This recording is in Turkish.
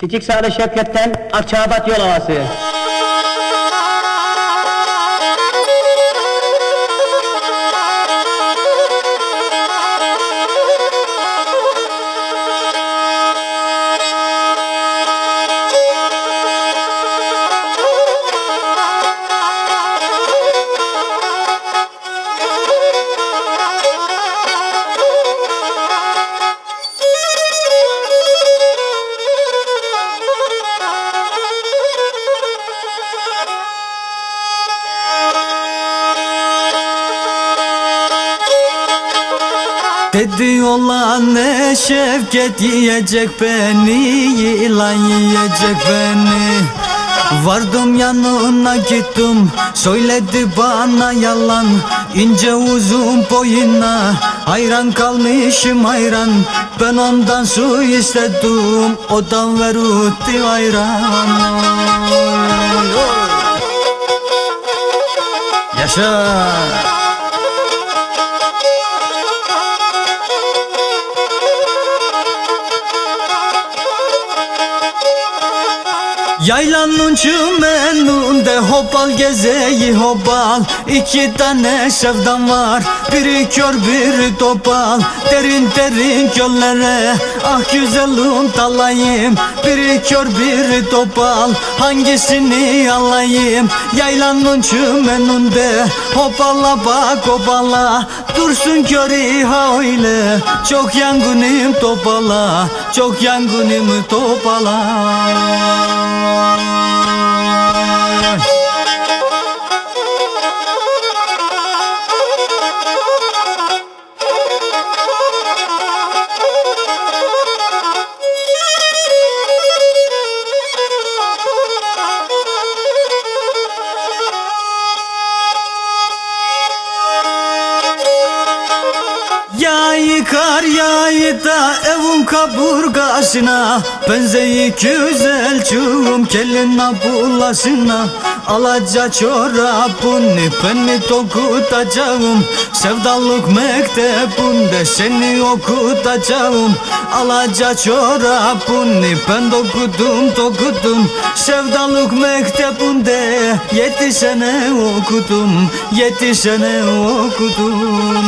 Çiçek Sağlı Şevket'ten Akçaabat yol havası. Dedi olan ne şevket yiyecek beni Yılan yiyecek beni. Vardım yanına gittim Söyledi bana yalan. İnce uzun boyuna Hayran kalmışım hayran. Ben ondan su istedim O da verutti hayran. Yaşa Yaylanın çümeninde hopal gezeyi hopal İki tane sevdam var Biri kör biri topal. Derin derin göllere Ah güzelim talayım Biri kör biri topal Hangisini alayım? Yaylanın çümeninde Hopala bak hopala. Dursun körü ha öyle. Çok yangınım topala Çok yangınım topala Thank you. Yağ kar yağı da evin kaburgasına Benzeyi güzel çuğum kelin bulasına Alaca çorabını beni dokutacağım Sevdalık mektebinde seni okutacağım. Alaca çorabını ben dokudum dokudum. Sevdalık mektebinde yedi sene okudum Yedi sene okudum